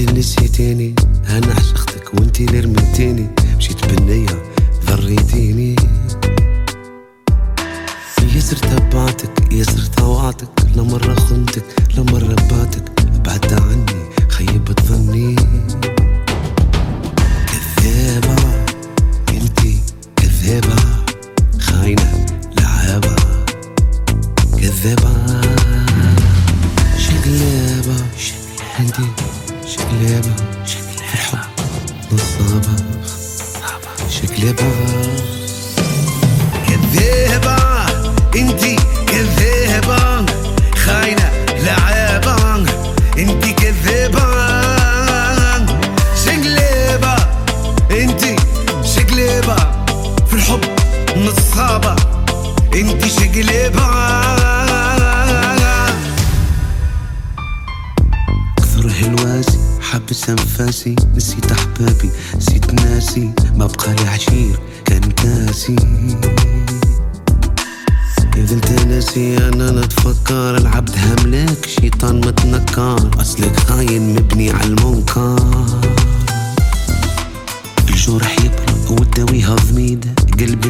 نسيتيني. أنا عشقتك وانتي اللي رميتيني. مشيت بالنية ذريتيني. يسر تبعتك يسر طوعتك لمرة خنتك لمرة باتك. بعدت عني خيبت ظني. كذابة انتي كذابة. نصابة شقلابة كذابة انتي كذابة خاينة لعابة. انتي كذابة شقلابة انتي شقلابة في الحب نصابة. انتي شقلابة حبس أنفاسي نسيت أحبابي نسيت ناسي ما بقى لي عشير كان كاسي. إذا انت ناسي أنا نتفكر العبد هملاك شيطان متنكر أصلك خاين مبني على المنكر. الجرح يبرق وتداويها ضميدة قلبي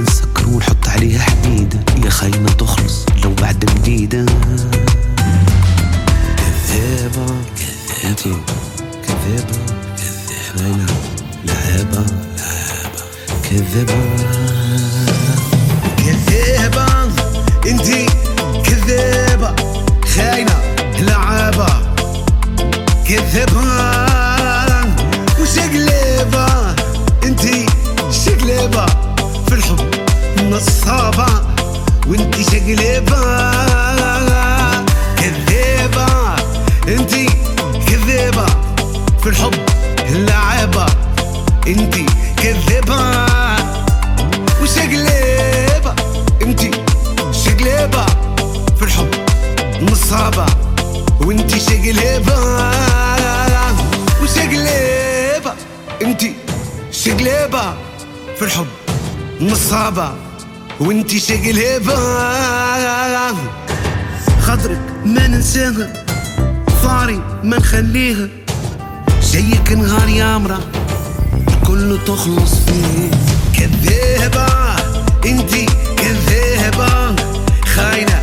لعابة كذابة كذابة انتي كذابة خاينة لعابة كذابة وشقلابة انتي شقلابة في الحب نصابة وانتي شقلابة كذابة انتي كذابة في الحب. انتي كذابة وشقلابة انتي شقلابة في الحب نصابة وانتي شقلابة وشقلابة انتي شقلابة في الحب نصابة وانتي شقلابة خاطرك ما ننساها ثاري ما نخليها. شيك نهار يا مرا كله تخلص فيه كذابة انتي كذابة خاينة